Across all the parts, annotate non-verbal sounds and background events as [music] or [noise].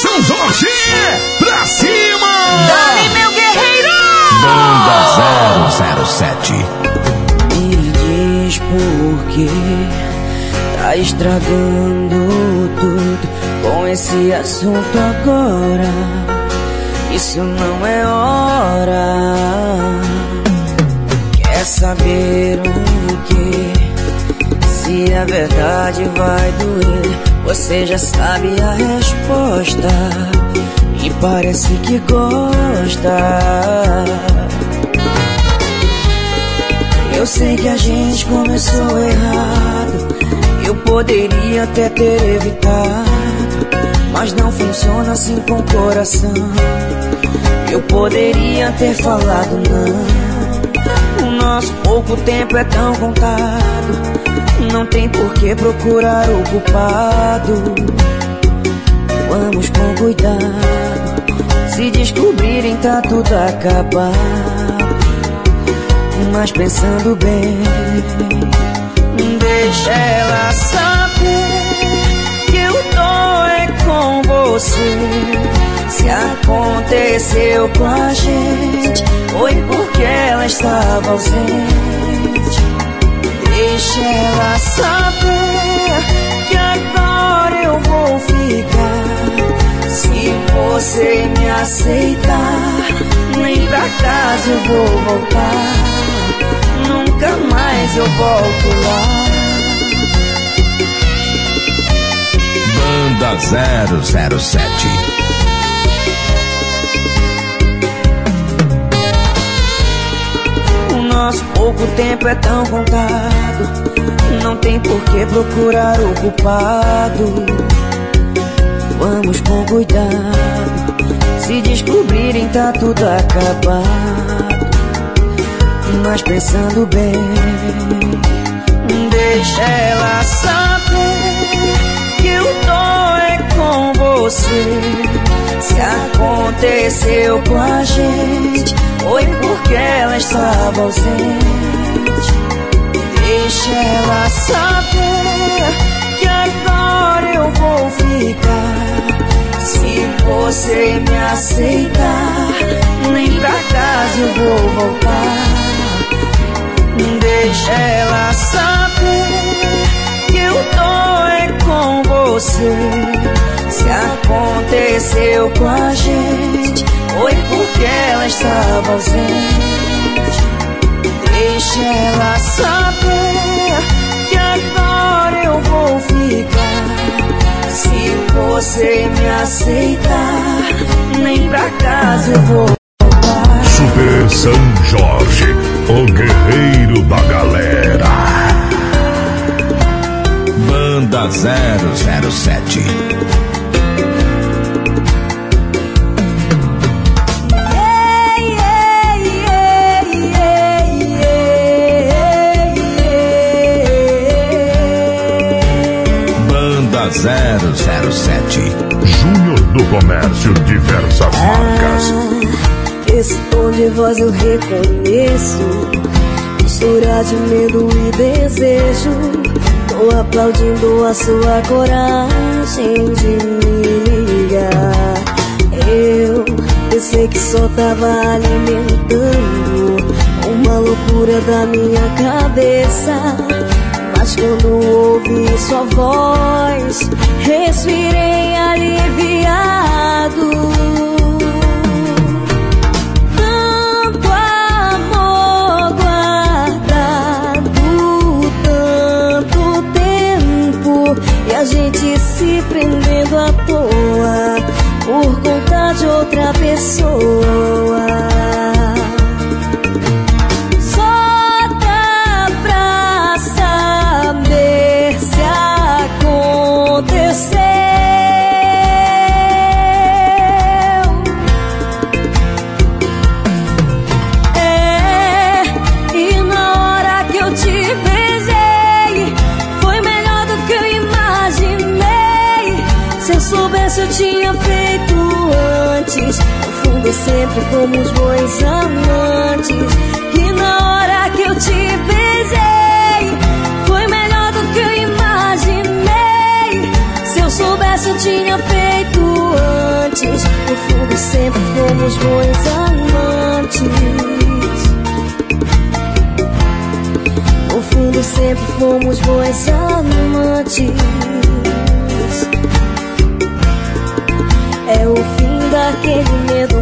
São Jorge, pra cima! Dale, meu guerreiro! Banda 007 Me diz por que tá estragando tudo com esse assunto agora. Isso não é hora. Quer saber o que? Se a verdade vai doer, você já sabe a resposta. E parece que gosta. Eu sei que a gente começou errado. Eu poderia até ter evitado. Mas não funciona assim com o coração. Eu poderia ter falado não. O nosso pouco tempo é tão contado. Não tem por que procurar o culpado. Vamos com cuidado. Se descobrirem, tá tudo acabado. Mas pensando bem, deixa ela saber que eu tô é com você. Se aconteceu com a gente, foi porque ela estava ausente. Deixa ela saber que agora eu vou ficar. Se você me aceitar, nem pra casa eu vou voltar. Nunca mais eu volto lá. Banda 007 nosso pouco tempo é tão contado. Não tem por que procurar o culpado. Vamos com cuidado. Se descobrirem, tá tudo acabado. Mas pensando bem, deixa ela saber que eu tô é com você. Se aconteceu com a gente, foi porque ela estava ausente. Deixa ela saber que agora eu vou ficar. Se você me aceitar, nem pra casa eu vou voltar. Deixa ela saber que eu tô com você. Se aconteceu com a gente, foi porque ela estava ausente. Deixa ela saber que agora eu vou ficar. Se você me aceitar, nem pra casa eu vou voltar. Super São Jorge, o guerreiro da galera. Banda 007 Banda 007 Júnior do Comércio, diversas marcas. Ah, esse tom de voz eu reconheço. Mistura de medo e desejo. Tô aplaudindo a sua coragem de me ligar. Eu pensei que só tava alimentando uma loucura da minha cabeça. Mas quando ouvi sua voz, respirei aliviado. A gente se prendendo à toa por conta de outra pessoa. Sempre como os bons amantes. E na hora que eu te beijei, foi melhor do que eu imaginei. Se eu soubesse, eu tinha feito antes. No fundo, sempre fomos bons amantes. No fundo, sempre fomos bons amantes. É o fim daquele medo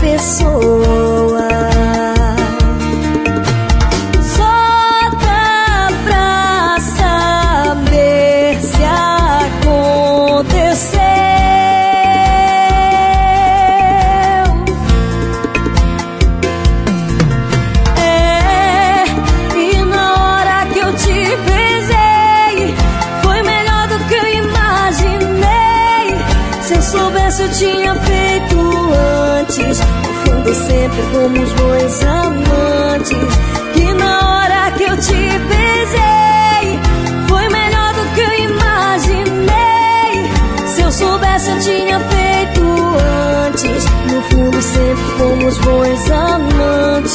pessoa.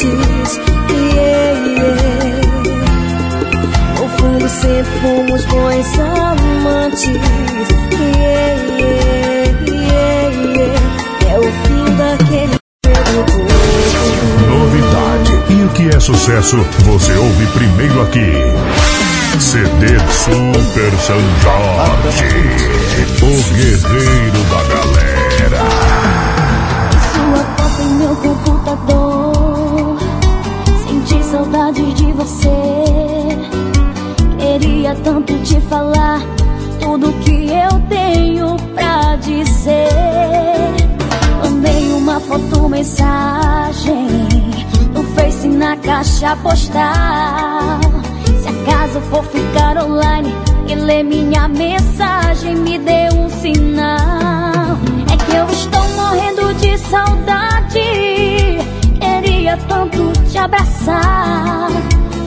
Amantes. Yeah, yeah. No fundo sempre fomos bons amantes. Yeah, yeah, yeah, yeah. É o fim daquele. Novidade. E o que é sucesso, você ouve primeiro aqui. CD Super São Jorge. O guerreiro da galera. Mensagem no Face na caixa postal. Se acaso for ficar online e ler minha mensagem, me dê um sinal. É que eu estou morrendo de saudade. Queria tanto te abraçar.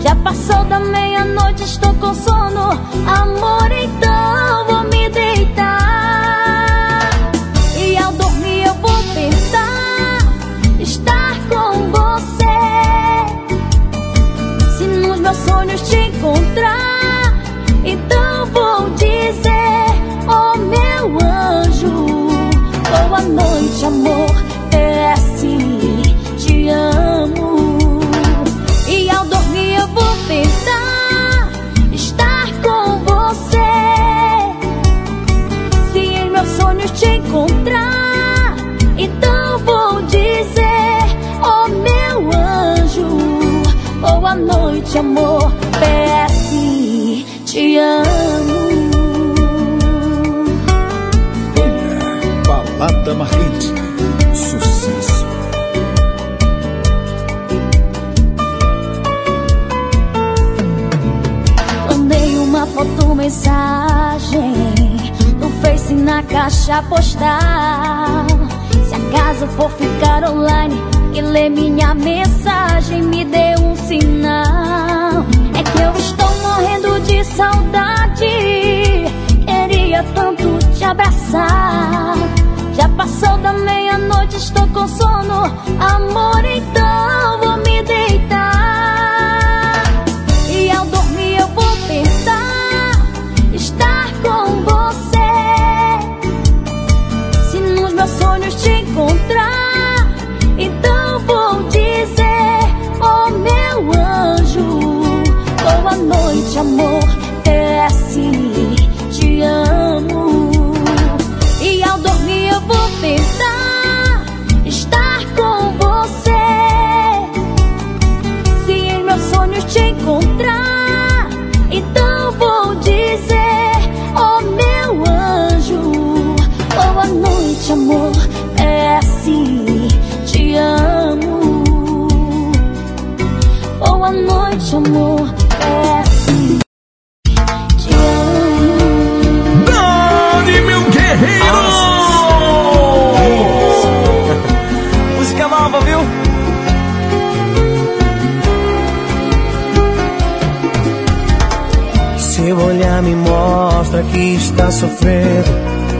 Já passou da meia-noite, estou com sono. Amor, então amo. Balada marcante. Sucesso. Mandei uma foto, mensagem no Face na caixa postal. Se acaso for ficar online e ler minha mensagem, me dê um sinal. É que eu estou morrendo de saudade. Queria tanto te abraçar. Já passou da meia-noite, estou com sono. Amor, então vou me deitar. E ao dormir eu vou pensar estar com você. Se nos meus sonhos te encontrar, noite, amor. É assim, te amo. Dani, meu guerreiro! [laughs] Música nova, viu? Seu olhar me mostra que está sofrendo.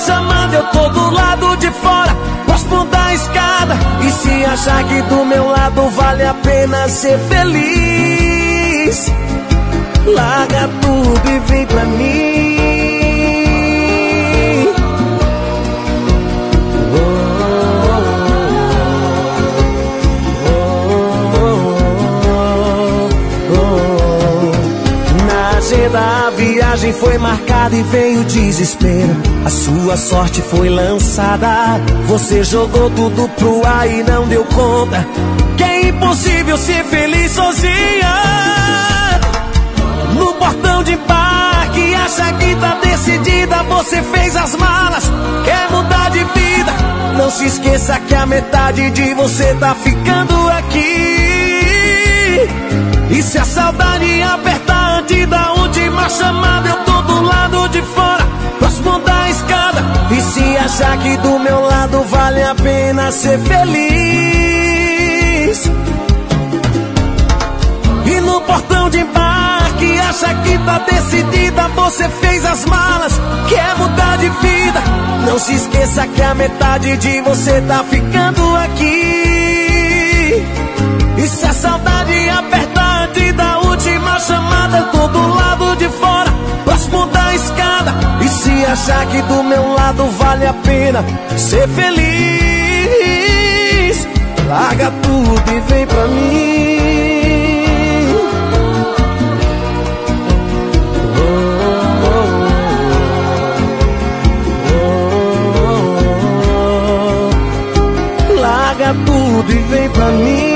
chamada, eu tô do lado de fora, próximo da escada. E se achar que do meu lado vale a pena ser feliz, larga tudo e vem pra mim. Da a viagem foi marcada e veio desespero. A sua sorte foi lançada. Você jogou tudo pro ar e não deu conta. Que é impossível ser feliz sozinha. No portão de embarque, acha que tá decidida. Você fez as malas, quer mudar de vida. Não se esqueça que a metade de você tá ficando aqui. E se a saudade apertar antes da última chamada, eu tô do lado de fora, próximo da escada. E se achar que do meu lado vale a pena ser feliz. E no portão de embarque, acha que tá decidida, você fez as malas, quer mudar de vida. Não se esqueça que a metade de você tá ficando aqui. E se a saudade chamada, tô do lado de fora, próximo da escada. E se achar que do meu lado vale a pena ser feliz, larga tudo e vem pra mim. Larga tudo e vem pra mim.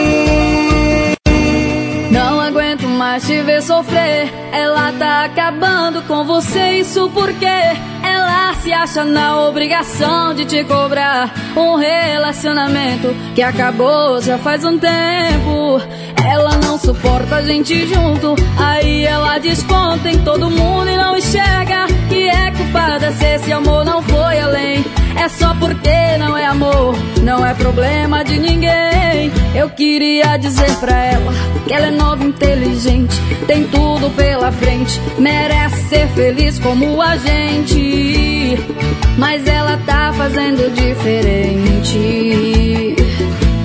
Te ver sofrer. Ela tá acabando com você, isso porque ela se acha na obrigação de te cobrar um relacionamento que acabou já faz um tempo. Ela não suporta a gente junto, aí ela desconta em todo mundo e não enxerga que é culpada se esse amor não foi além. É só porque não é amor, não é problema de ninguém. Eu queria dizer pra ela que ela é nova, inteligente, tem tudo pela frente, merece ser feliz como a gente. Mas ela tá fazendo diferente.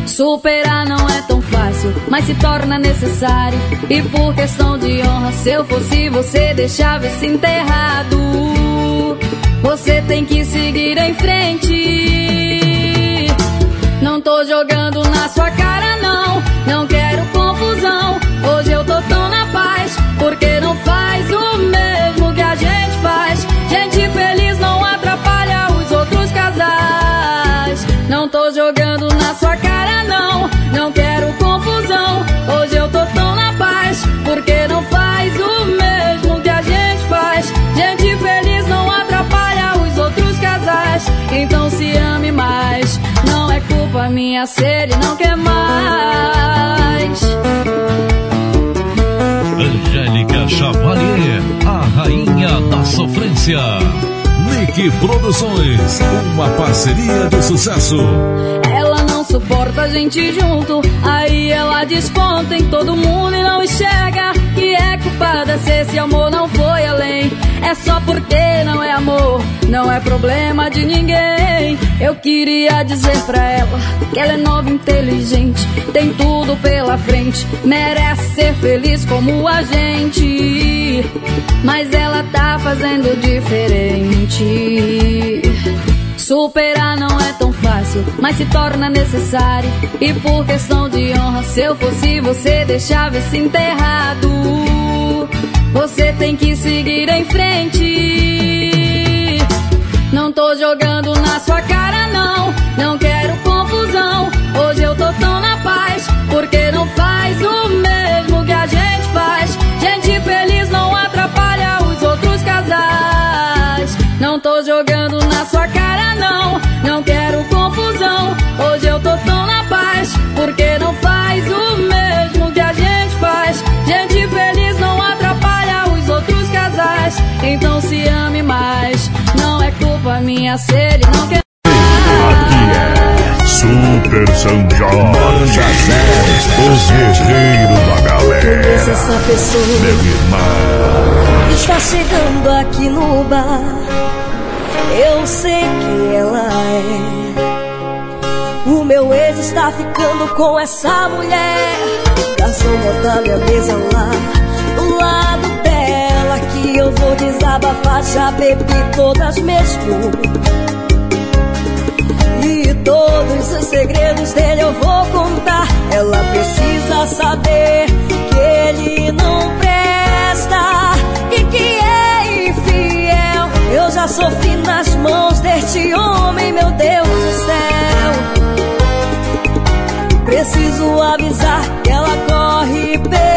Superar não é tão fácil, mas se torna necessário. E por questão de honra, se eu fosse você, deixava esse enterrado. Você tem que seguir em frente. Não tô jogando na sua cara, não. Não quero confusão. Hoje eu tô tão na paz, porque não faz o mesmo que a gente faz. Gente feliz culpa minha se ele não quer mais. Angélica Chavalier, a rainha da sofrência. Nick Produções, uma parceria de sucesso. Ela não suporta a gente junto, aí ela desconta em todo mundo e não enxerga que é culpada se esse amor não foi além. É só porque não é amor, não é problema de ninguém. Eu queria dizer pra ela que ela é nova, inteligente, tem tudo pela frente, merece ser feliz como a gente. Mas ela tá fazendo diferente. Superar não é tão fácil, mas se torna necessário. E por questão de honra, se eu fosse você, deixava esse enterrado. Você tem que seguir em frente. Não tô jogando na sua cara, não. Não quero confusão. Hoje eu tô tão na paz, porque não faz o mesmo que a gente faz. Gente feliz não atrapalha os outros casais. Não tô jogando na sua cara, não. Minha se ele não quer. Aqui é Super São Jorge, o guerreiro da galera. Essa pessoa Meu irmão, está chegando aqui no bar. Eu sei que ela é. O meu ex está ficando com essa mulher. Garçom, bota minha mesa lá do lado dela. Vou desabafar. Já bebi todas mesmo. E todos os segredos dele eu vou contar. Ela precisa saber que ele não presta e que é infiel. Eu já sofri nas mãos deste homem, meu Deus do céu. Preciso avisar que ela corre perigo.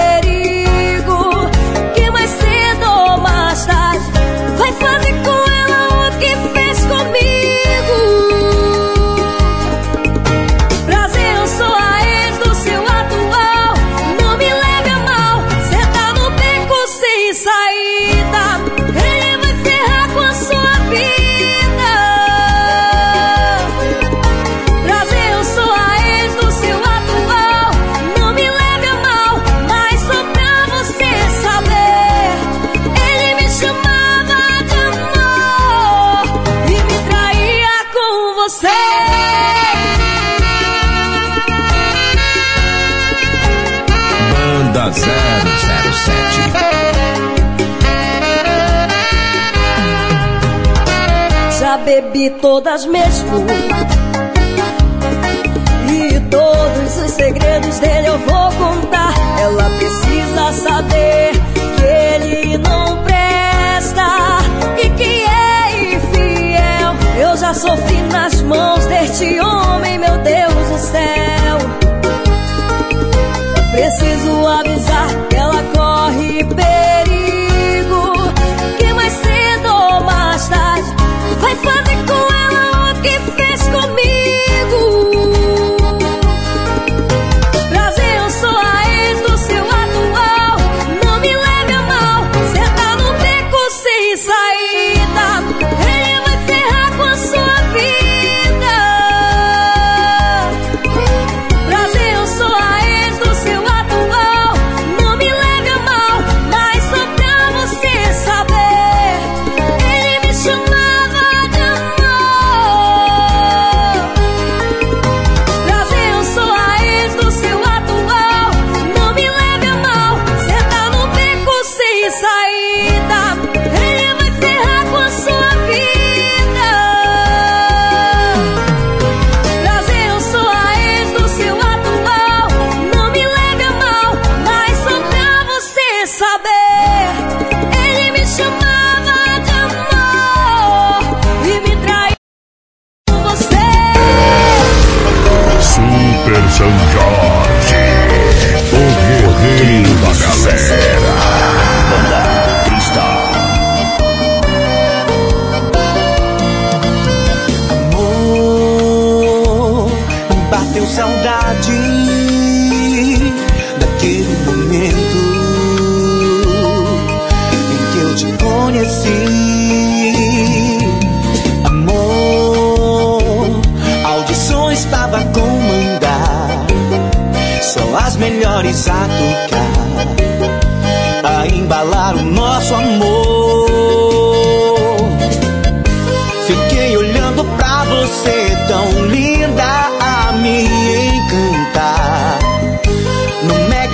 Bebi todas mesmo. E todos os segredos dele eu vou contar. Ela precisa saber que ele não presta e que é infiel. Eu já sofri nas mãos deste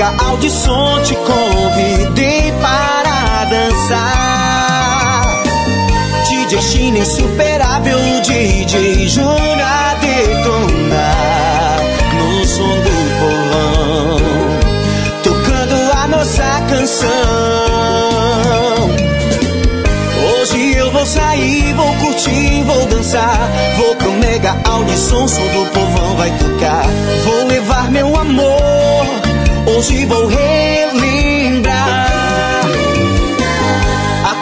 Mega audição te convidei para dançar. DJ China insuperável, DJ Júnior detonar no som do povão, tocando a nossa canção. Hoje eu vou sair, vou curtir, vou dançar, vou pro mega audição, som do povão vai tocar. Vou levar meu amor, hoje vou relembrar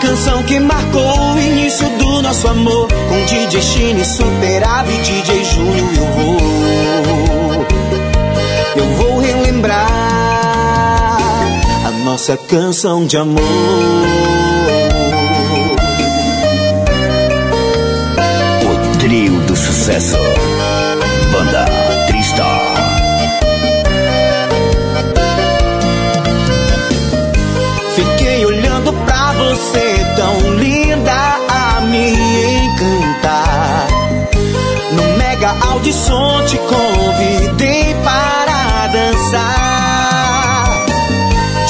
canção que marcou o início do nosso amor. Com DJ Chine, Superave, DJ Júnior, eu vou. Eu vou relembrar a nossa canção de amor. O trio do sucesso. Banda Mega Audição te convidei para dançar.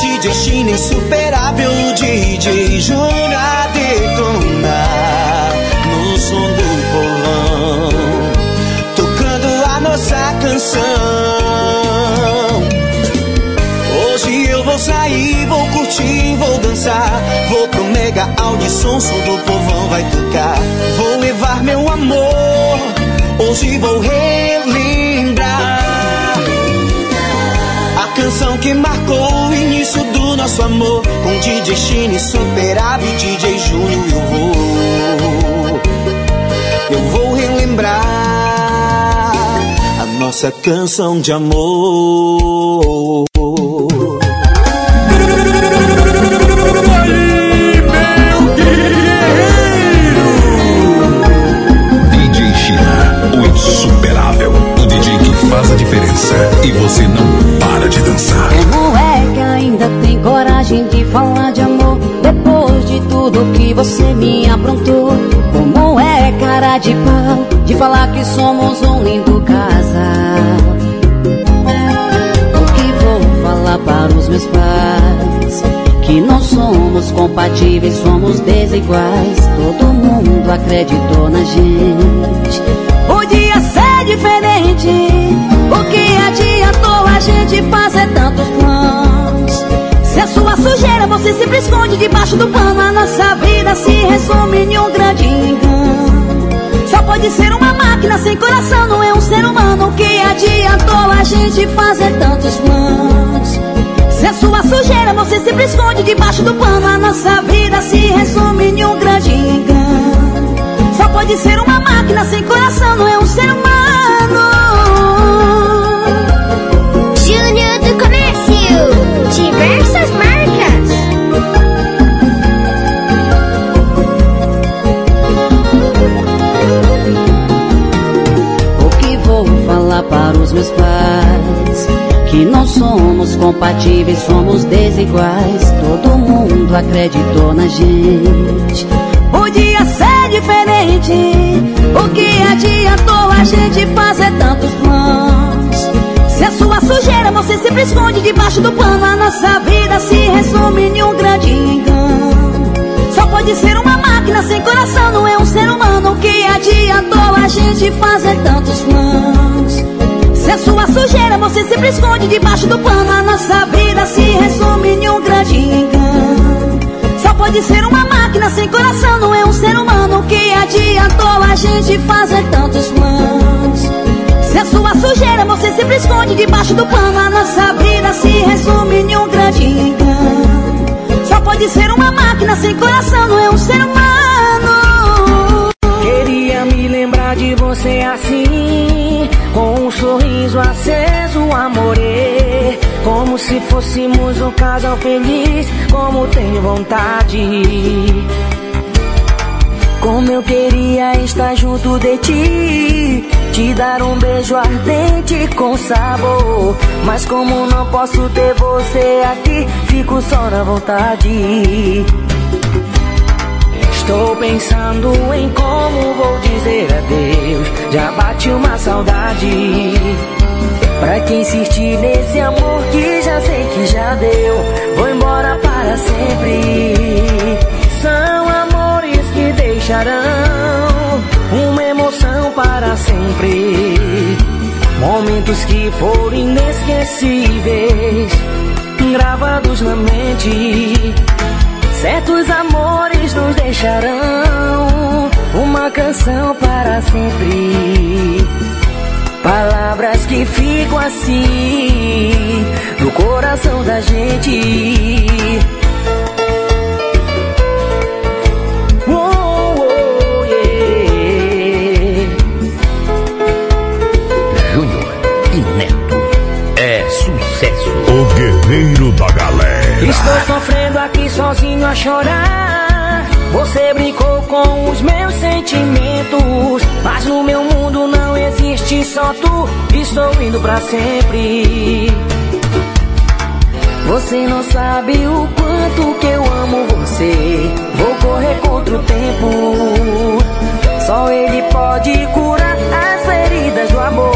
DJ China insuperável, DJ Júnior detonar. No som do povão, tocando a nossa canção vou sair, vou curtir, vou dançar. Vou pro mega audição, som do povão vai tocar. Vou levar meu amor, hoje vou relembrar. A canção que marcou o início do nosso amor. Com DJ Chine, Superave, DJ Júnior, eu vou. Eu vou relembrar a nossa canção de amor. Faz a diferença e você não para de dançar. Como é que ainda tem coragem de falar de amor depois de tudo que você me aprontou? Como é cara de pau de falar que somos um lindo casal? O que vou falar para os meus pais? Que não somos compatíveis, somos desiguais. Todo mundo acreditou na gente. Podia ser diferente. Gente fazer tantos planos? Se a sua sujeira você sempre esconde debaixo do pano, a nossa vida se resume em um grande engano. Só pode ser uma máquina sem coração, não é um ser humano. Que adiantou a gente fazer tantos planos? Se a sua sujeira você sempre esconde debaixo do pano, a nossa vida se resume em um grande engano. Só pode ser uma máquina sem coração, não é um ser humano. Para os meus pais? Que não somos compatíveis, somos desiguais. Todo mundo acreditou na gente. Podia ser diferente. O que adiantou a gente fazer tantos planos? Se a sua sujeira você sempre esconde debaixo do pano, a nossa vida se resume em um grande engano. Só pode ser uma máquina sem coração, não é um ser humano. Que adiantou a gente fazer tantos planos? Se a sua sujeira você sempre esconde debaixo do pano, a nossa vida se resume em um grande engano. Só pode ser uma máquina sem coração, não é um ser humano. Que adiantou a gente fazer tantos planos? Se a sua sujeira você sempre esconde debaixo do pano, a nossa vida se resume em um grande engano. Só pode ser uma máquina sem coração, não é um ser humano. De você assim, com um sorriso aceso, amore. Como se fôssemos um casal feliz, como tenho vontade. Como eu queria estar junto de ti, te dar um beijo ardente com sabor. Mas como não posso ter você aqui, fico só na vontade. Estou pensando em como vou dizer adeus. Já bate uma saudade. Pra quem insistir nesse amor que já sei que já deu, vou embora para sempre. São amores que deixarão uma emoção para sempre. Momentos que foram inesquecíveis, gravados na mente. Certos amores nos deixarão uma canção para sempre. Palavras que ficam assim no coração da gente. Oh, oh, yeah. Júnior e Neto é sucesso. O guerreiro da galera. Estou sofrendo aqui sozinho a chorar. Você brincou com os meus sentimentos. Mas no meu mundo não existe só tu. Estou indo pra sempre. Você não sabe o quanto que eu amo você. Vou correr contra o tempo. Só ele pode curar as feridas do amor.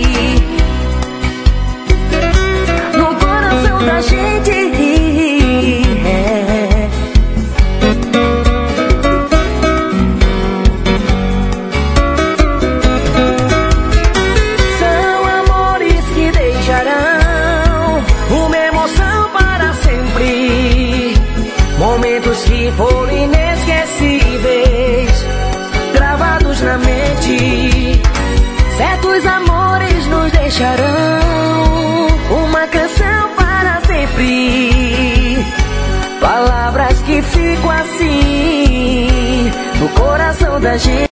hoje.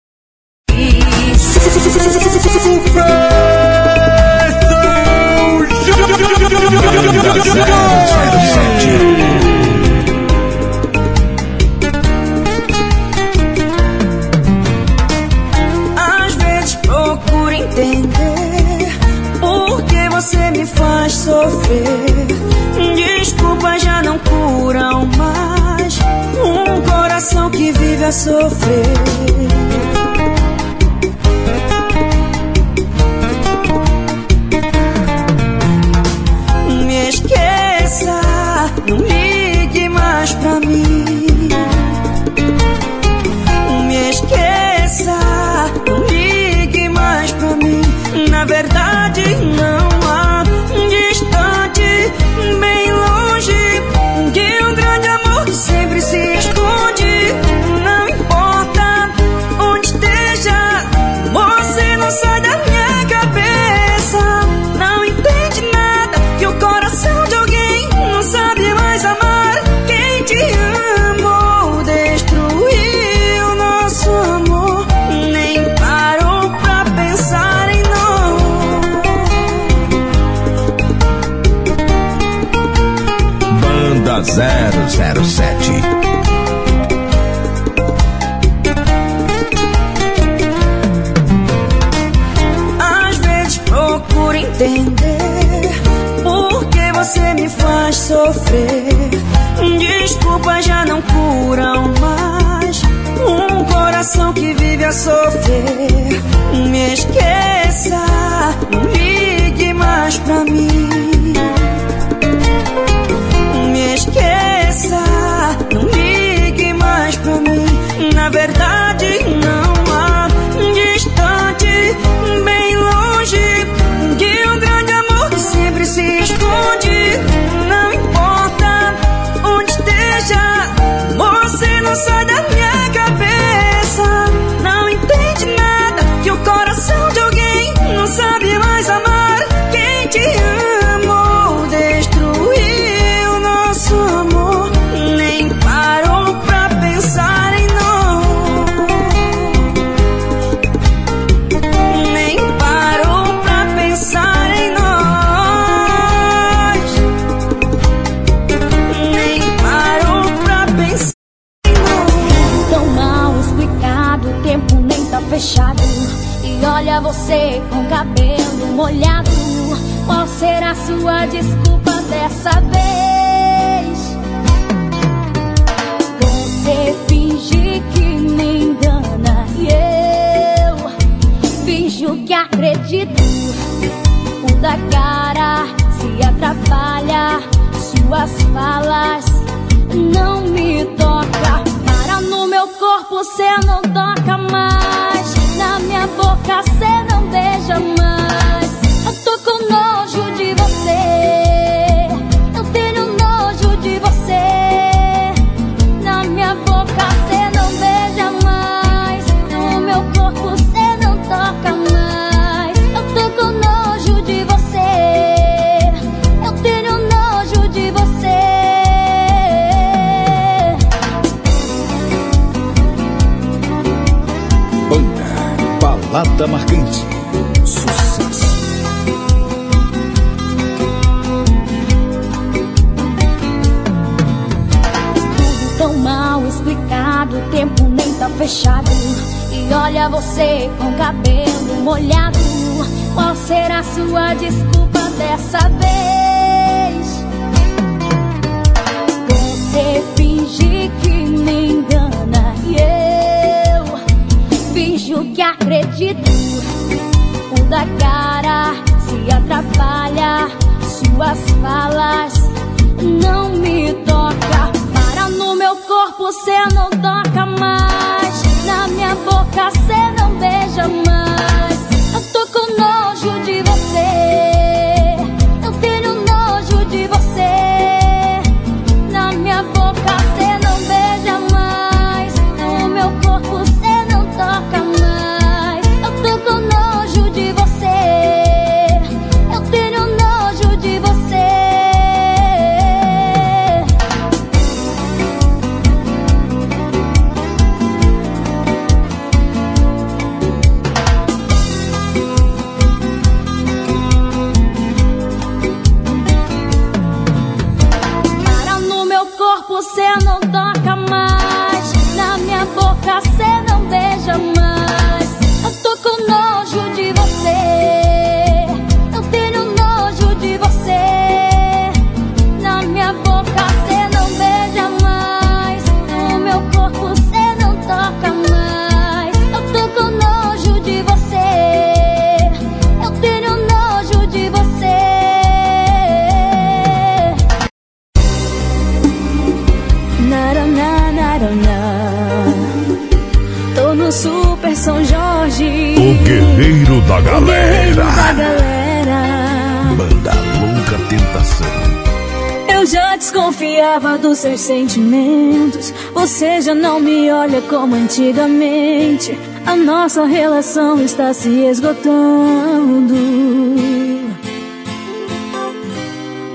Antigamente, a nossa relação está se esgotando.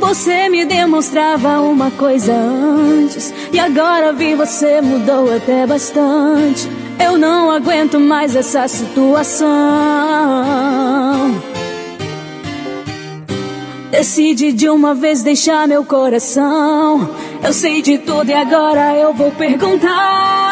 Você me demonstrava uma coisa antes, e agora vi você mudou até bastante. Eu não aguento mais essa situação. Decidi de uma vez deixar meu coração. Eu sei de tudo e agora eu vou perguntar.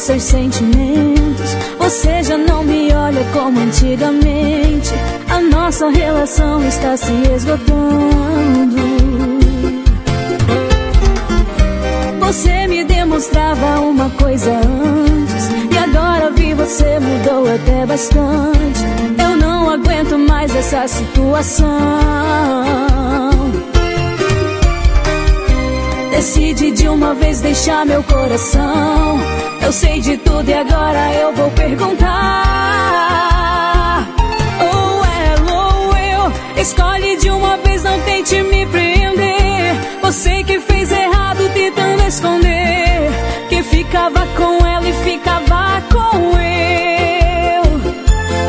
os seus sentimentos. Você já não me olha como antigamente. A nossa relação está se esgotando. Você me demonstrava uma coisa antes. E agora vi você mudou até bastante. Eu não aguento mais essa situação. Decide de uma vez deixar meu coração. Eu sei de tudo e agora eu vou perguntar. Ou ela ou eu, escolhe de uma vez, não tente me prender. Você que fez errado tentando esconder. Que ficava com ela e ficava com eu.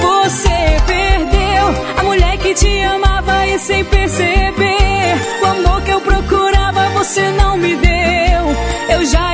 Você perdeu a mulher que te amava e sem perceber. O amor que eu procurava você não me deu.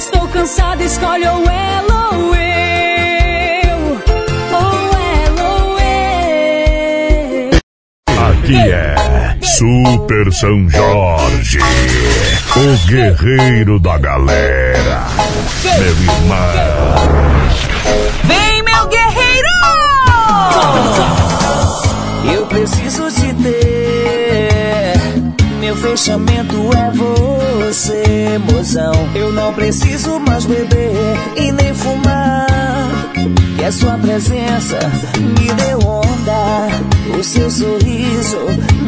Estou cansada, escolhe ou ela ou eu. Ou ela ou eu. Aqui é Super São Jorge, o guerreiro da galera. Meu irmão. Vem, meu guerreiro! Eu preciso te ter. Meu fechamento é você, mozão. Eu não preciso mais beber e nem fumar. Que a sua presença me deu onda. O seu sorriso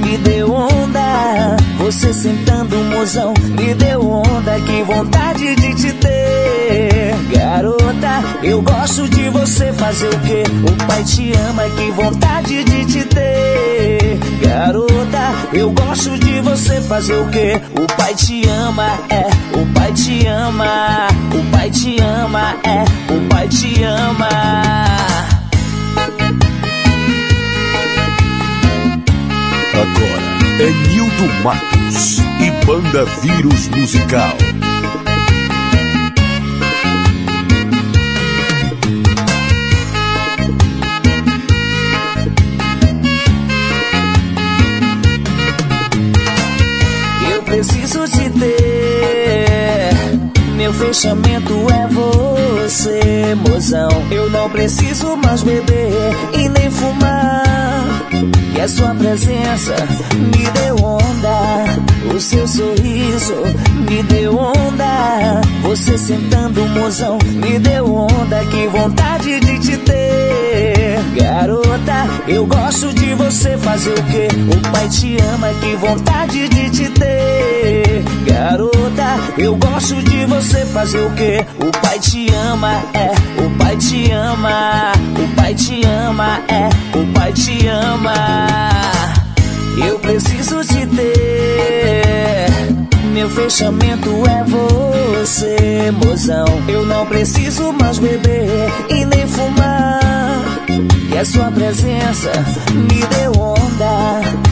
me deu onda. Você sentando, mozão, me deu onda. Que vontade de te ter, garota. Eu gosto de você fazer o quê? O pai te ama, que vontade de te ter, garota. Eu gosto de você fazer o quê? O pai te ama, é. O pai te ama, o pai te ama, é. O pai te ama. Agora é Nildo Matos e Banda Vírus Musical. Fechamento é você, mozão. Eu não preciso mais beber e nem fumar. E a sua presença me deu onda. O seu sorriso me deu onda. Você sentando, mozão, me deu onda. Que vontade de te ter, garota. Eu gosto de você fazer o quê? O pai te ama, que vontade de te ter, garota. Eu gosto de você fazer o quê? O pai te ama, é. O pai te ama, o pai te ama, é. O pai te ama. Eu preciso te ter. Meu fechamento é você, mozão. Eu não preciso mais beber e nem fumar. E a sua presença me deu onda.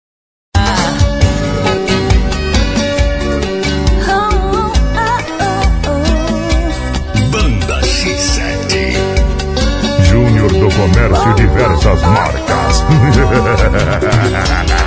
Do Comércio Diversas Marcas. [laughs]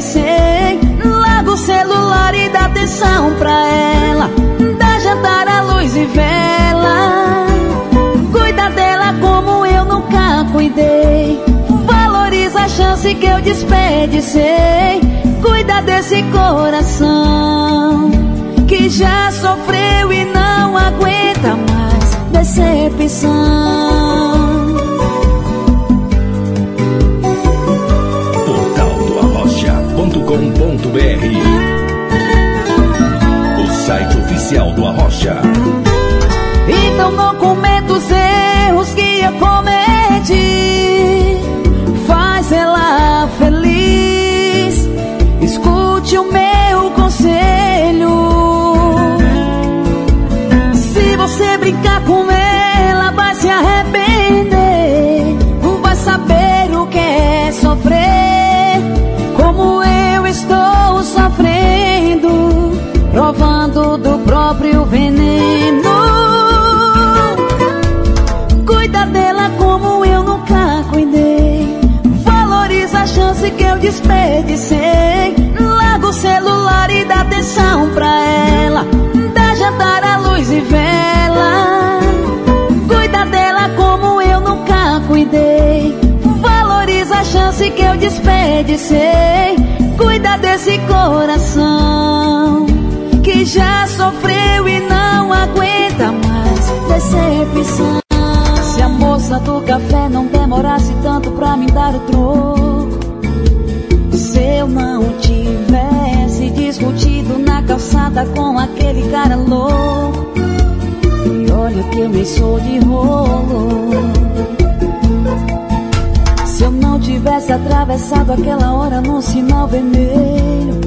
desperdicei. Larga o celular e dá atenção pra ela. Dá jantar à luz e vela. Cuida dela como eu nunca cuidei. Valoriza a chance que eu desperdicei. Cuida desse coração que já sofreu e não aguenta mais decepção. portaldoarrocha.com.br O site oficial do Arrocha. Sofrendo, provando do próprio veneno. Cuida dela como eu nunca cuidei. Valoriza a chance que eu desperdicei. Larga o celular e dá atenção pra ela. Dá jantar à luz e vela. Cuida dela como eu nunca cuidei. Valoriza a chance que eu desperdicei. Cuida desse coração que já sofreu e não aguenta mais decepção. Se a moça do café não demorasse tanto pra me dar o troco. Se eu não tivesse discutido na calçada com aquele cara louco. E olha que eu nem sou de rolo. Tivesse atravessado aquela hora no sinal vermelho.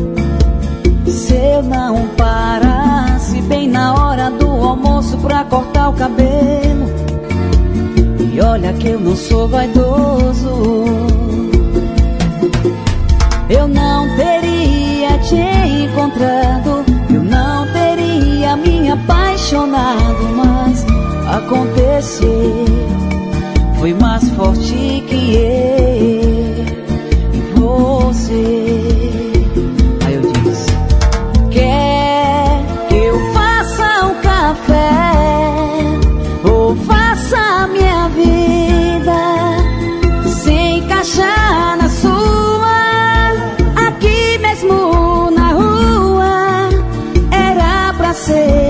Se eu não parasse bem na hora do almoço pra cortar o cabelo. E olha que eu não sou vaidoso. Eu não teria te encontrado, eu não teria me apaixonado, mas aconteceu. Foi mais forte que eu você. Aí eu disse: Quer que eu faça um café ou faça a minha vida sem encaixar na sua? Aqui mesmo na rua era pra ser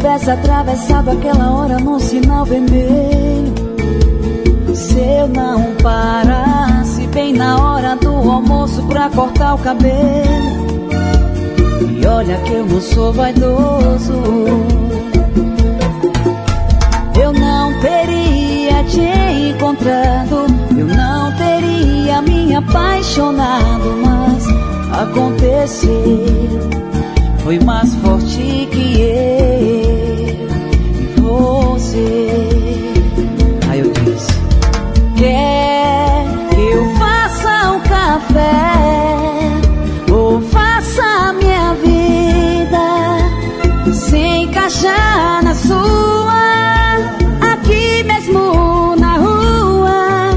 tivesse atravessado aquela hora no sinal vermelho, se eu não parasse bem na hora do almoço pra cortar o cabelo, e olha que eu não sou vaidoso, eu não teria te encontrado, eu não teria me apaixonado, mas aconteceu. Foi mais forte que eu encaixar na sua, aqui mesmo na rua.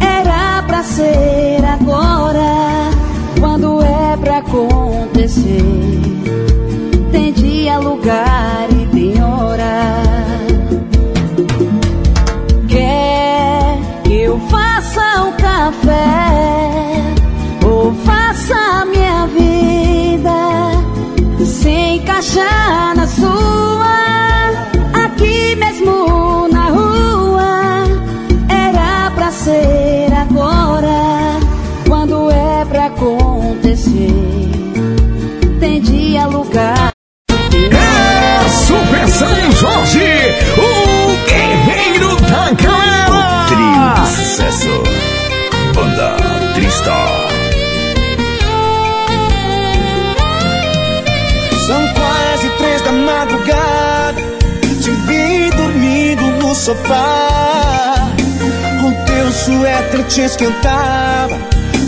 Era pra ser agora, quando é pra acontecer. Tem dia, lugar e tem hora. Quer que eu faça um café ou faça a minha vida se encaixar sofá. O teu suéter te esquentava.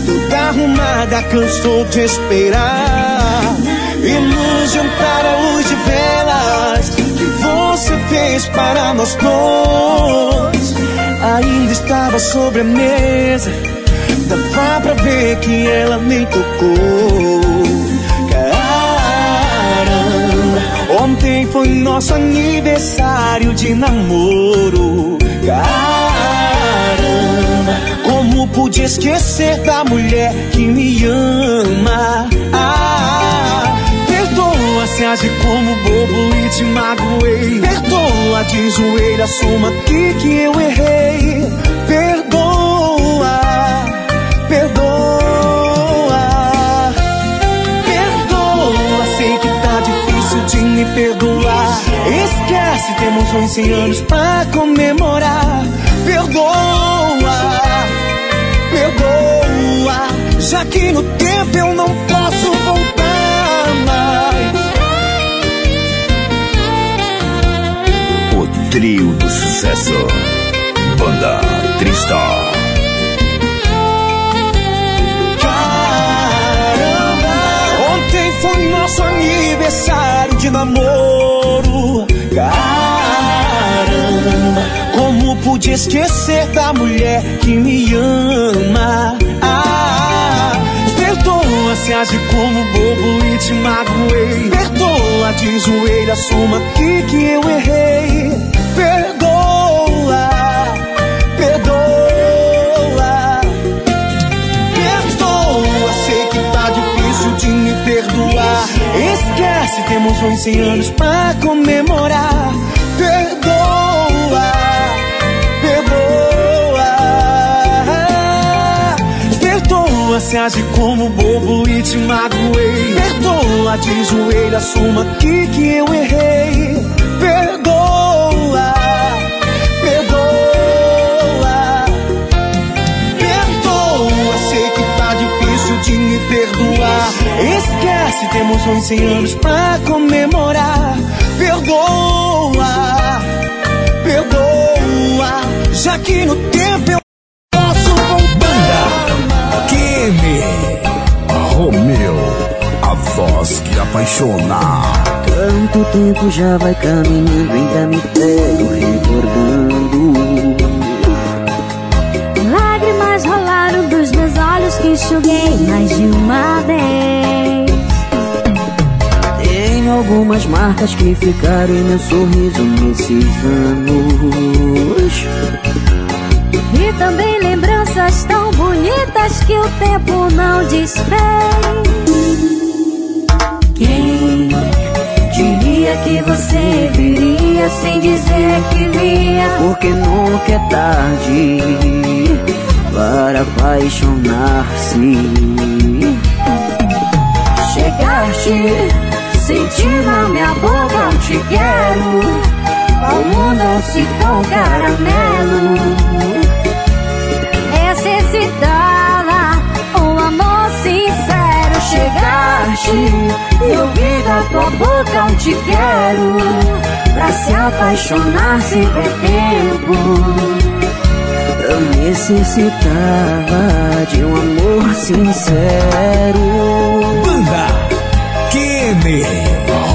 Toda arrumada, cansou de esperar. E no jantar a luz de velas que você fez para nós dois. Ainda estava sobre a mesa. Dava pra ver que ela nem tocou. Ontem foi nosso aniversário de namoro. Caramba, como pude esquecer da mulher que me ama? Ah, perdoa se age como bobo e te magoei. Perdoa de joelho, assuma aqui que eu errei. Me perdoar. Esquece, temos 11 anos pra comemorar. Perdoa, perdoa. Já que no tempo eu não posso voltar mais. O trio do sucesso. Banda Tristar. Nosso aniversário de namoro. Caramba, como pude esquecer da mulher que me ama? Ah, perdoa se age como bobo e te magoei. Perdoa de joelho, assuma aqui que eu errei. Temos 11 anos pra comemorar. Perdoa, perdoa. Perdoa, se age como bobo e te magoei. Perdoa, de joelho, assuma aqui que eu errei. Esquece, temos 11 anos pra comemorar. Perdoa, perdoa. Já que no tempo eu posso voltar. Kene. Romeu. A voz que apaixona. Tanto tempo já vai caminhando, ainda me pego recordando. Lágrimas rolaram dos meus olhos que enxuguei mais de uma vez. Algumas marcas que ficaram em meu sorriso nesses anos. E também lembranças tão bonitas que o tempo não desfez. Quem diria que você viria sem dizer que vinha? Porque nunca é tarde para apaixonar-se. Chegaste, senti na minha boca um te quero. Como não se com caramelo. Necessitava um amor sincero. Chegaste e ouvi da tua boca um te quero. Pra se apaixonar sempre é tempo. Eu necessitava de um amor sincero. Banda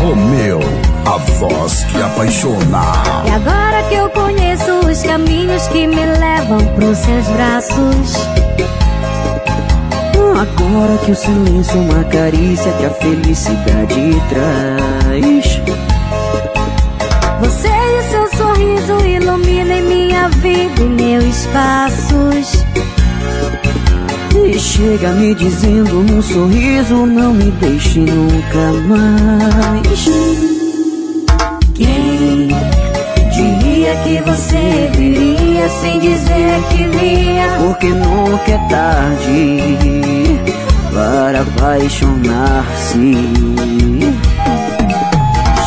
Romeu. A voz apaixonar. E agora que eu conheço os caminhos que me levam pros seus braços. Agora que o silêncio é uma carícia que a felicidade traz. Você e seu sorriso iluminam minha vida e meus passos. E chega me dizendo num sorriso, não me deixe nunca mais. Quem diria que você viria sem dizer que vinha? Porque nunca é tarde para apaixonar-se.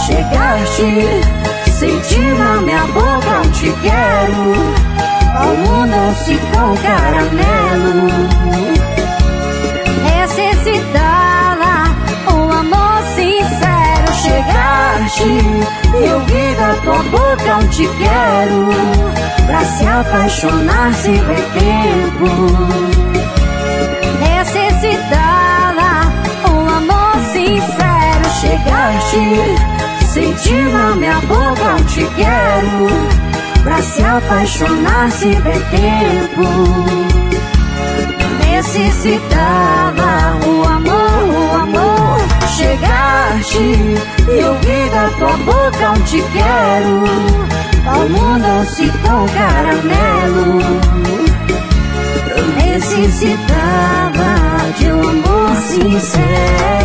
Chegaste, senti na minha boca te quero. O mundo se com caramelo. Necessitava um amor sincero. Chegaste, eu vi da tua boca um te quero. Pra se apaixonar sem ver tempo. Necessitava um amor sincero. Chegaste, senti na minha boca um te quero pra se apaixonar se ver tempo. Necessitava o amor, o amor. Chegaste e ouvi da tua boca um te quero. Ao mundo se com caramelo. Necessitava de um amor sincero.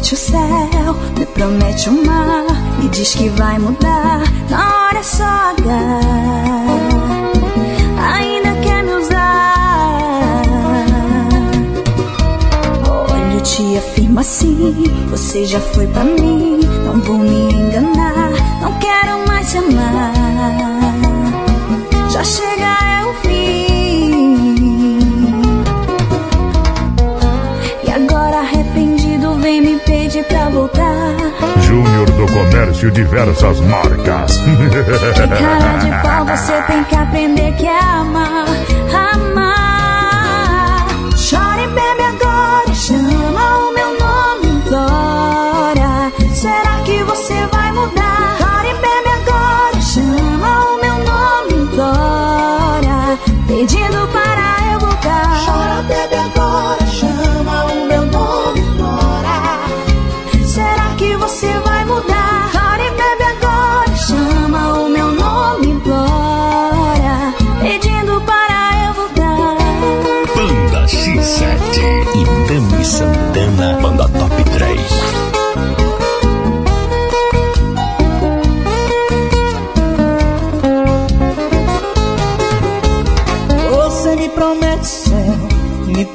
Promete o céu, me promete o mar, me diz que vai mudar na hora só H. Ainda quer me usar. Olha, eu te afirmo assim, você já foi pra mim não vou me enganar, não quero mais te amar. Pra voltar. Júnior do Comércio Diversas Marcas. Que cara de [laughs] pau você tem que aprender que é amar, amar.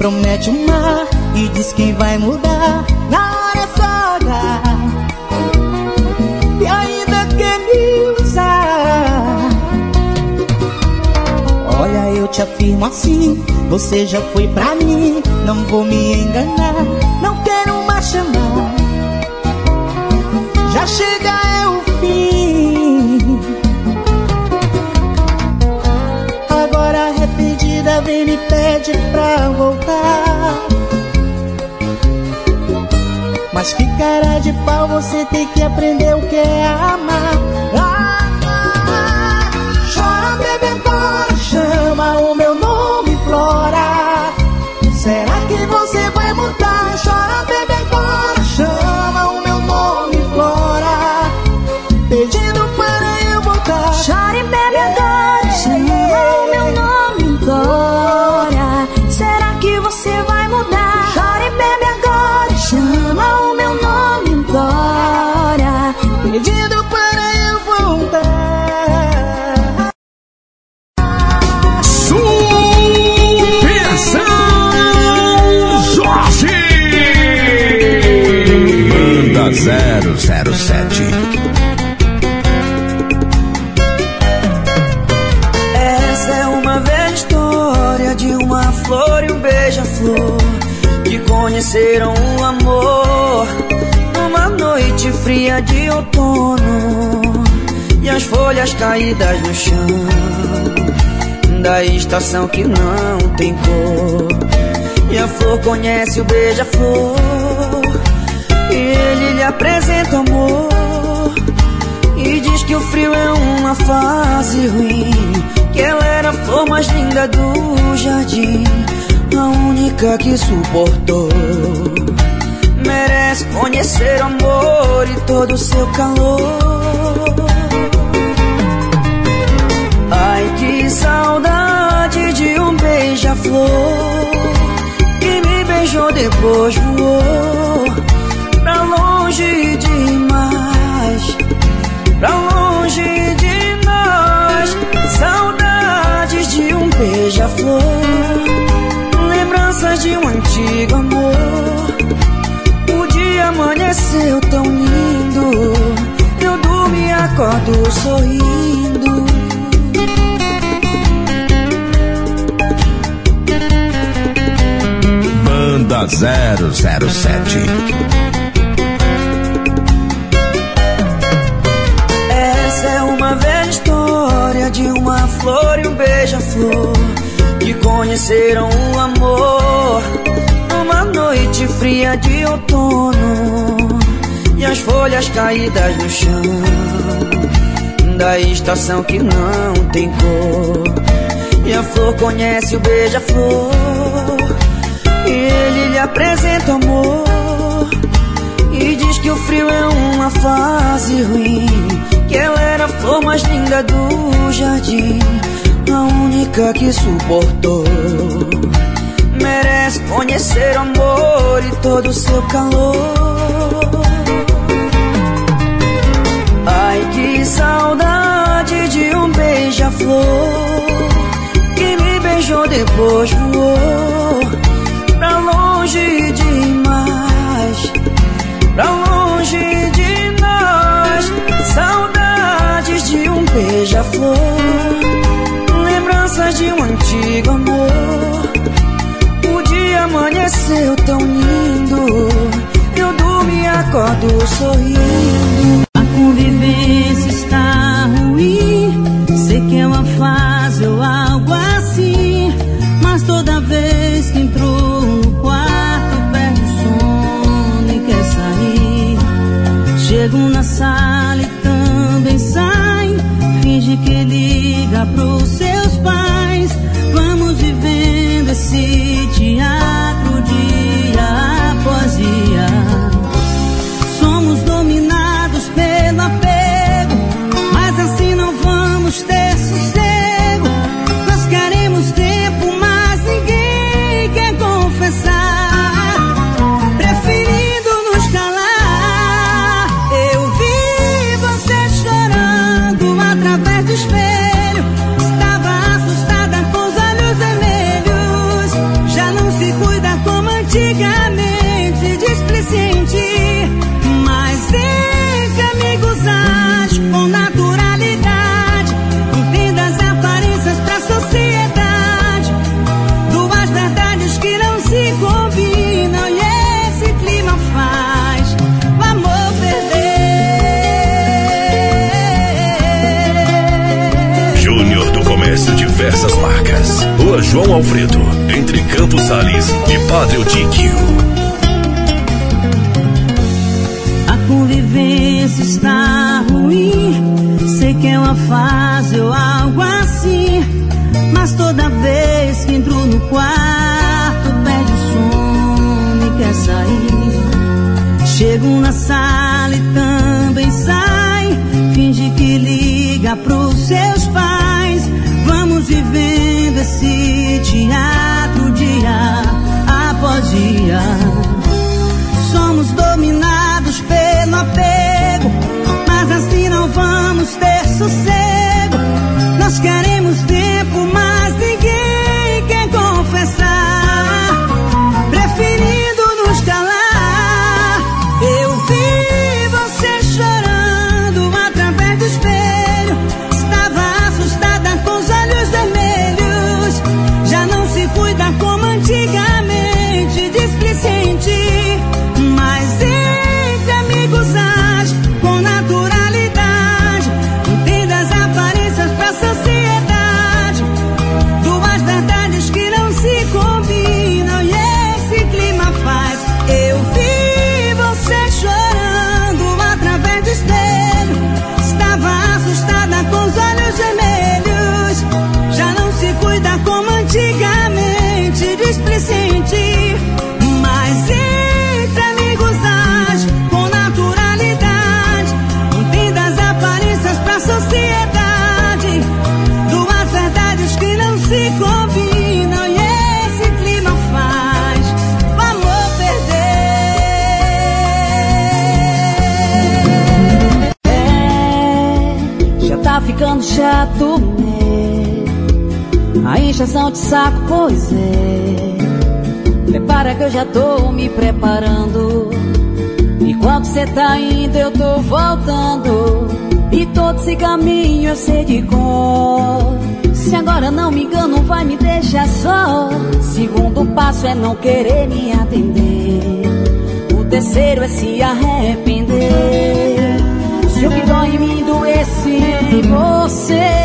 Promete um mar e diz que vai mudar na hora só dar. E ainda quer me usar. Olha, eu te afirmo assim, você já foi pra mim. Não vou me enganar, vem me pede pra voltar. Mas que cara de pau você tem que aprender o que é amar folhas caídas no chão da estação que não tem cor. E a flor conhece o beija-flor e ele lhe apresenta amor e diz que o frio é uma fase ruim, que ela era a flor mais linda do jardim, a única que suportou. Merece conhecer o amor e todo o seu calor. Saudade de um beija-flor que me beijou depois voou pra longe demais, pra longe de nós. Saudades de um beija-flor, lembranças de um antigo amor. O dia amanheceu tão lindo, eu durmo e acordo sorrindo. Banda 007. Essa é uma velha história de uma flor e um beija-flor que conheceram o amor numa noite fria de outono e as folhas caídas no chão da estação que não tem cor. E a flor conhece o beija-flor apresenta amor e diz que o frio é uma fase ruim, que ela era a flor mais linda do jardim, a única que suportou. Merece conhecer o amor e todo o seu calor. Ai, que saudade de um beija-flor que me beijou depois voou um beija-flor, lembranças de um antigo amor. O dia amanheceu tão lindo, eu durmo e acordo sorrindo. Rua João Alfredo, entre Campos Sales e Padre Eudíquio. A convivência está ruim. Sei que é uma fase ou algo assim. Mas toda vez que entro no quarto, perde o sono e quer sair. Chego na sala e também sai. Finge que liga pros seus pais. Vivendo esse teatro dia após dia. Somos dominados pelo apego, mas assim não vamos ter sossego. Nós queremos injeção de saco, pois é. Prepara que eu já tô me preparando. Enquanto cê tá indo, eu tô voltando. E todo esse caminho eu sei de cor. Se agora não me engano, vai me deixar só. Segundo passo é não querer me atender. O terceiro é se arrepender. Se o que dói em mim doesse em você.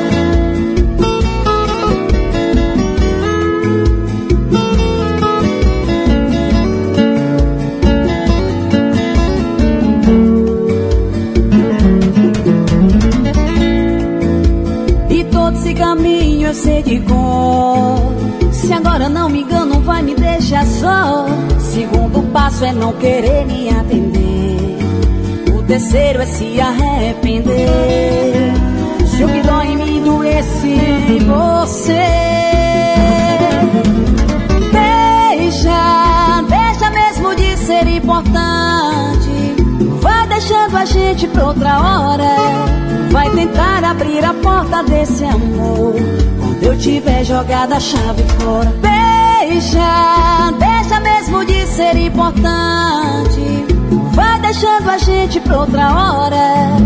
Eu sei de cor. Se agora não me engano, vai me deixar só. Segundo passo é não querer me atender. O terceiro é se arrepender. Se o que dói em mim doesse você. Deixa, deixa mesmo de ser importante. Vai deixando a gente pra outra hora. Vai tentar abrir a porta desse amor eu tiver jogado a chave fora Deixa, deixa mesmo de ser importante. Vai deixando a gente pra outra hora.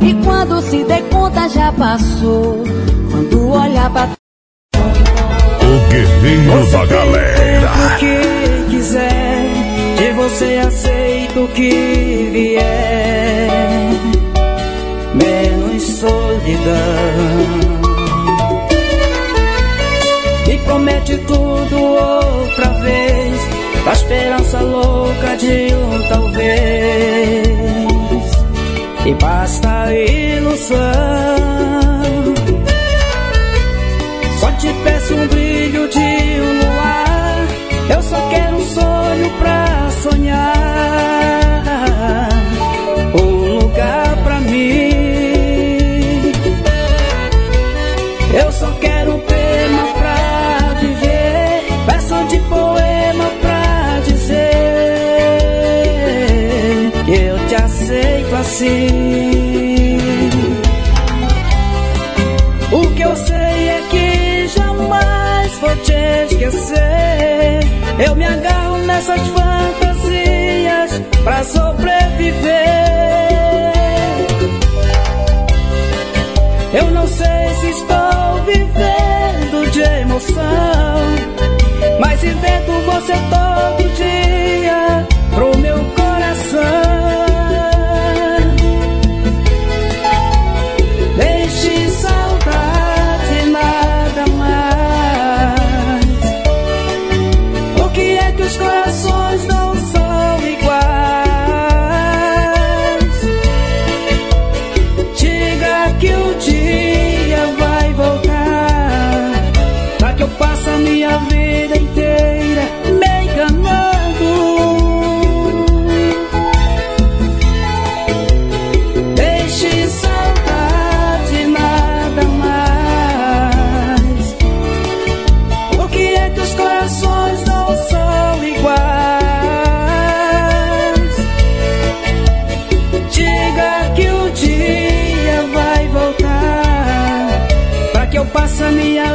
E quando se der conta já passou. Quando olhar pra O guerreiro da galera. O que quiser De você aceito o que vier. Menos solidão. Tudo outra vez, a esperança louca de um talvez. E basta ilusão. Só te peço Eu me agarro nessas fantasias pra sobreviver. Eu não sei se estou vivendo de emoção, mas invento você todo dia que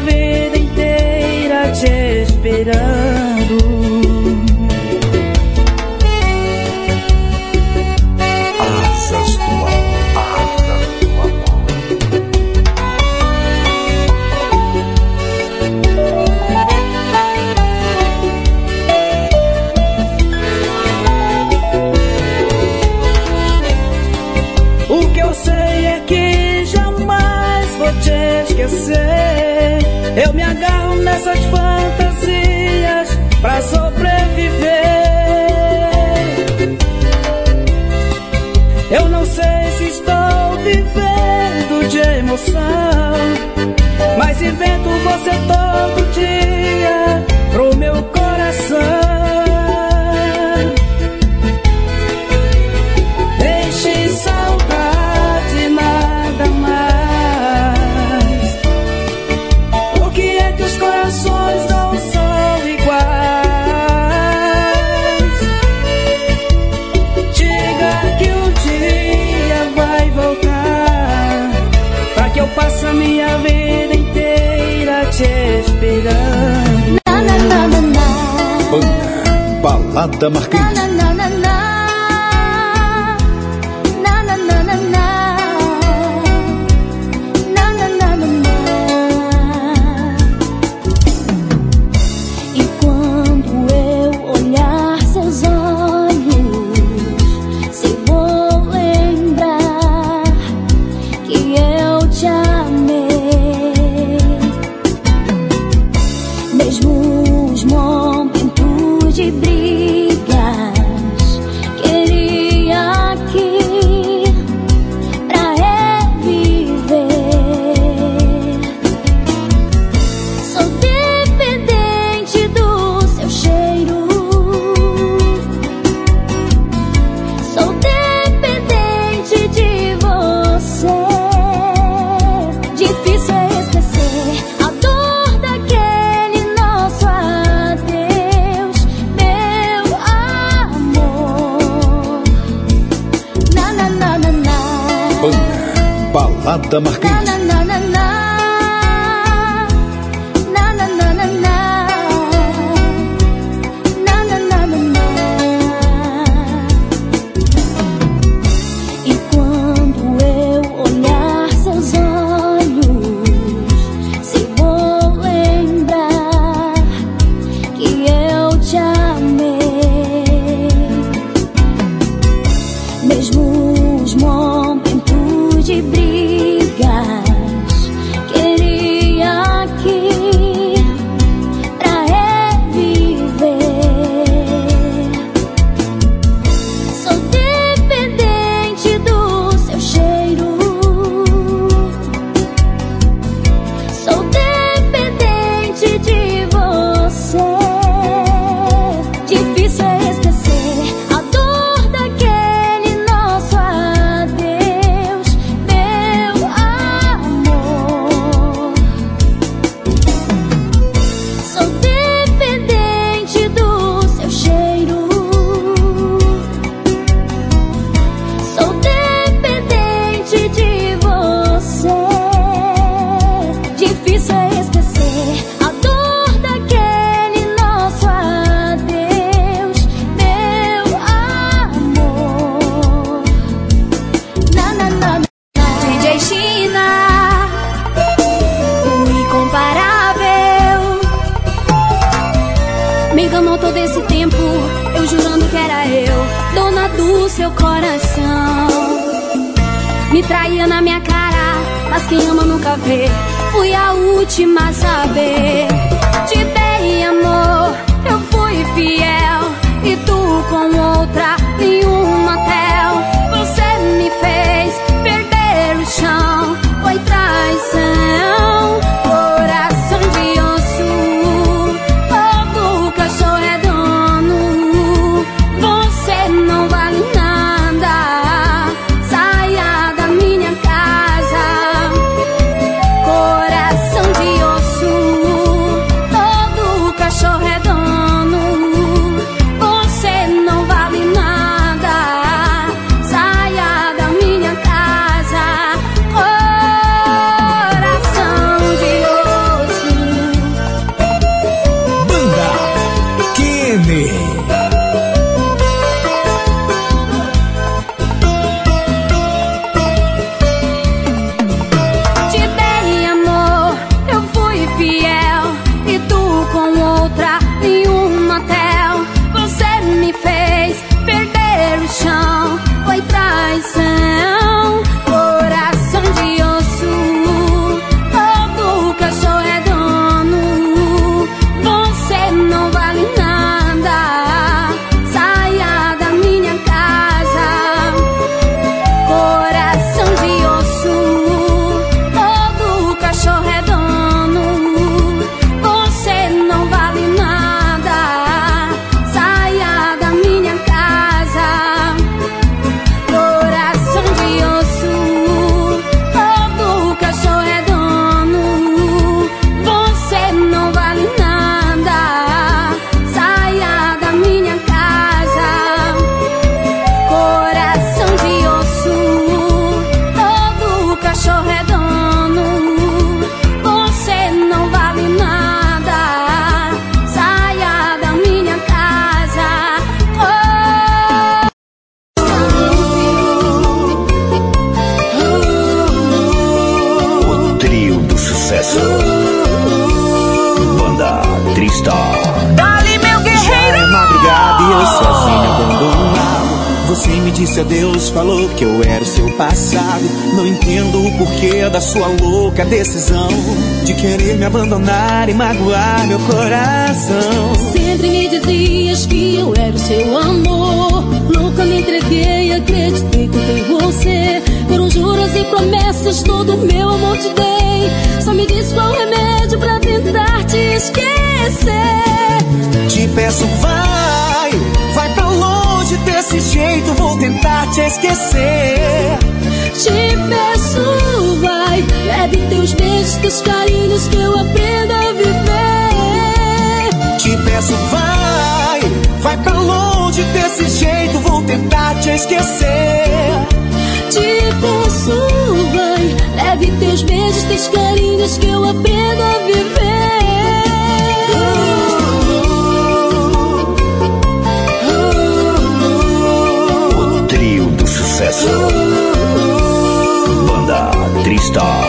Balada Marquinhos. Balada Marquinhos. Longe desse jeito. Vou tentar te esquecer. Te peço, vai, leve teus beijos, teus carinhos que eu aprenda a viver. O trio do sucesso. Banda Tristar.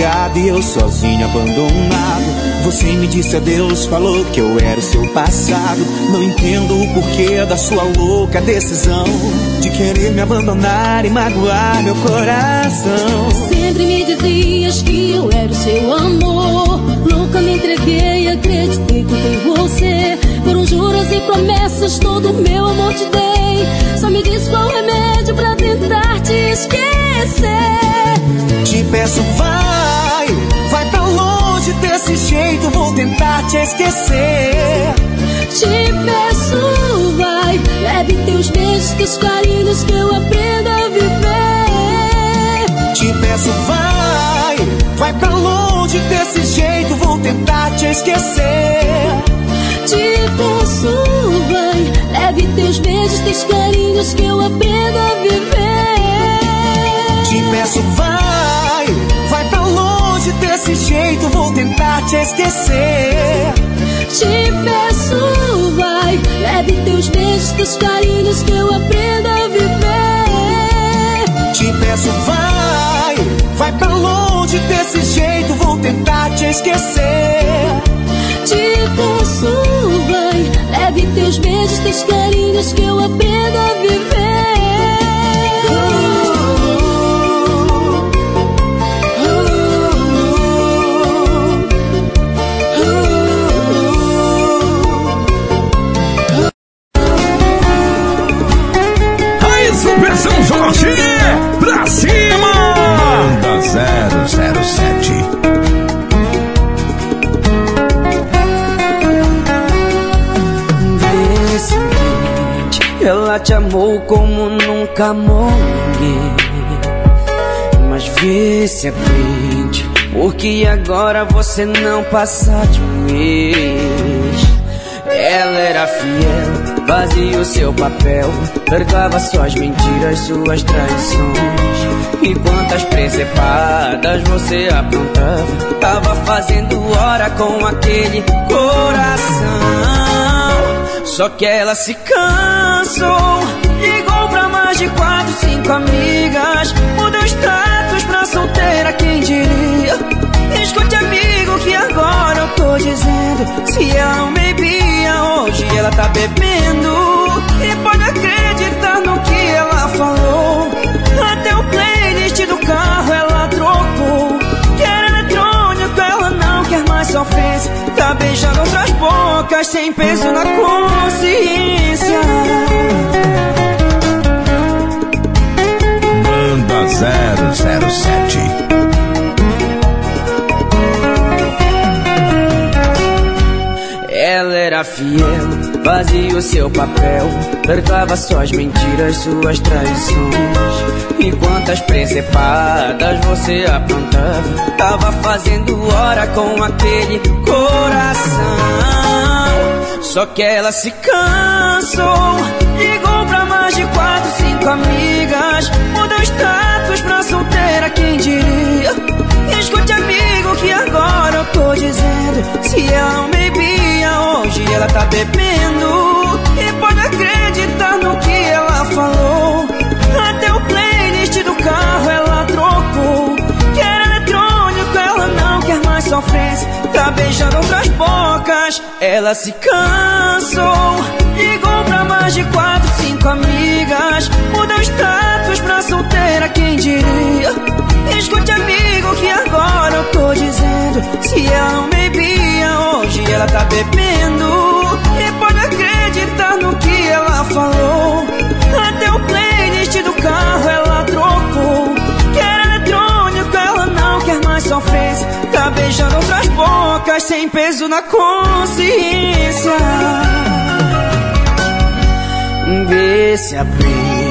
Madrugada e eu sozinho abandonado. Você me disse adeus, falou que eu era o seu passado. Não entendo o porquê da sua louca decisão de querer me abandonar e magoar meu coração. Sempre me dizias que eu era o seu amor. Nunca me entreguei, acreditei que em você. Foram juras e promessas, todo meu amor te dei. Só me diz qual remédio pra tentar te esquecer. Te peço, vai, vai pra longe desse jeito. Vou tentar te esquecer. Te peço, vai, leve teus beijos, teus carinhos que eu aprenda a viver. Te peço, vai, vai pra longe desse jeito. Vou tentar te esquecer. Te peço, vai, leve teus beijos, teus carinhos que eu aprenda a viver. Te peço, vai, vai pra longe desse jeito. Vou tentar te esquecer. Te peço, vai, leve teus beijos, teus carinhos que eu aprenda a viver. Te peço, vai, vai pra longe desse jeito. Vou tentar te esquecer. Te peço, vai, leve teus beijos, teus carinhos que eu aprenda a viver. Ninguém. Mas vê se aprende, porque agora você não passa de ex. Ela era fiel, fazia o seu papel, perdoava suas mentiras, suas traições. E quantas presepadas você aprontava, tava fazendo hora com aquele coração. Só que ela se cansou, ligou pra mais de quatro, cinco amigas, mudou status pra solteira, quem diria? Escute, amigo, que agora eu tô dizendo. Se ela não bebia, hoje ela tá bebendo. E pode sofrência. Tá beijando outras bocas sem peso na consciência. Banda 007. Ela era fiel, fazia o seu papel, perdoava suas mentiras, suas traições. E quantas presepadas você aprontava, tava fazendo hora com aquele coração. Só que ela se cansou, ligou pra mais de quatro, cinco amigas, mudou status pra solteira, quem diria? Escute, amigo, que agora eu tô dizendo, se ela não bebia, hoje ela tá bebendo. E pode acreditar no que ela falou. Até o playlist do carro ela trocou. Quer eletrônico, sofrência, tá beijando outras bocas. Ela se cansou, ligou pra mais de quatro, cinco amigas. Status pra solteira, quem diria? Escute, amigo, que agora eu tô dizendo. Se ela não bebia, hoje ela tá bebendo. E pode acreditar no que ela falou. Até o playlist do carro ela trocou. Quer eletrônico, ela não quer mais sofrência. Tá beijando outras bocas sem peso na consciência. Vê se aprende